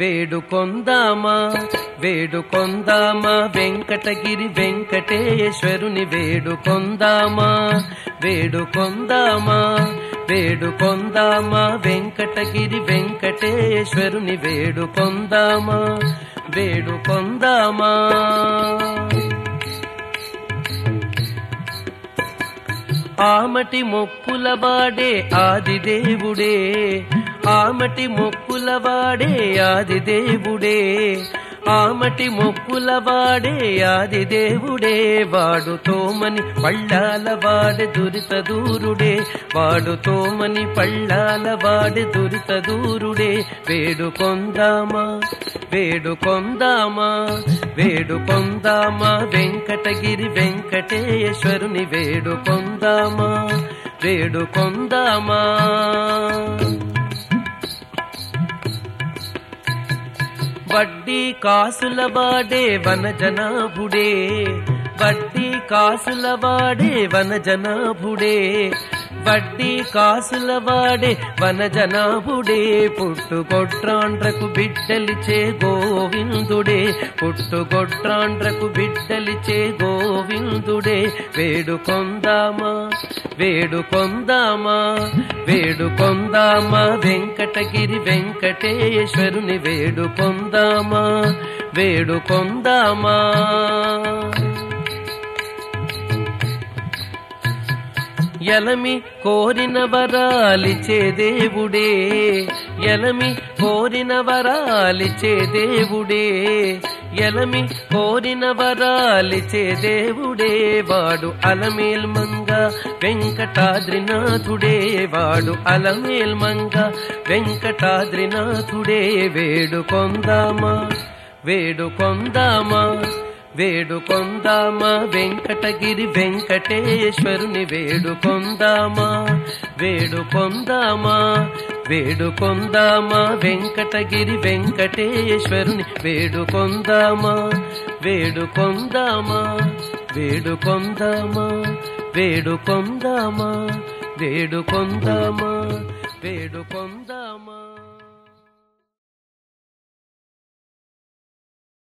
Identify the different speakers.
Speaker 1: వేడుకొందామా? వేడుకొందామా? వెంకటగిరి వెంకటేశ్వరుని వేడుకొందామా? వేడుకొందామా? వేడుకొందామా? వెంకటగిరి వెంకటేశ్వరుని వేడుకొందామా? వేడుకొందామా? ఆమటి మొక్కుల బాడే ఆదిదేవుడే ఆమటి మొక్కుల వాడే ఆది దేవుడే ఆమటి మొక్కుల వాడే ఆది దేవుడే వాడు తోమని పళ్ళాల వాడే దురిత దూరుడే. వాడు తోమని పళ్ళాల వాడే దురిత దూరుడే. వేడుకొందామా వేడు కొందామా వెంకటగిరి వెంకటేశ్వరుని వేడు పొందామా వేడు కొందామా. వడ్డీ కాసుల వాడే వనజనాభుడే వడ్డీ కాసుల వాడే వనజనాభుడే వడ్డీ కాసుల వాడే పుట్టు పుట్టుగొట్రాండ్రకు బిడ్డలిచే గోవిందుడే పుట్టుగొట్రాండ్రకు బిడ్డలిచే గోవిందుడే. వేడు కొందామా వేడు కొందామా వేడు కొందామా వెంకటగిరి వెంకటేశ్వరుని వేడు పొందామా వేడు కొందామా ఎలమి కోరిన వరాలిచే దేవుడే. ఎలమి కోరిన వరాలిచే దేవుడే. ఎలమి కోరిన వరాలిచే దేవుడే. వాడు అలమేల్ మంగ వెంకటాద్రినాథుడే. వాడు అలమేల్ మంగ వెంకటాద్రినాథుడే వేడు కొందామా. వేడుకొందామా? వెంకటగిరి వెంకటేశ్వరుని వేడుకొందామా? వేడుకొందామా? వేడుకొందామా? వెంకటగిరి వెంకటేశ్వరుని వేడుకొందామా? వేడుకొందామా? వేడుకొందామా? వేడుకొందామా? వేడుకొందామా? వేడుకొందామా?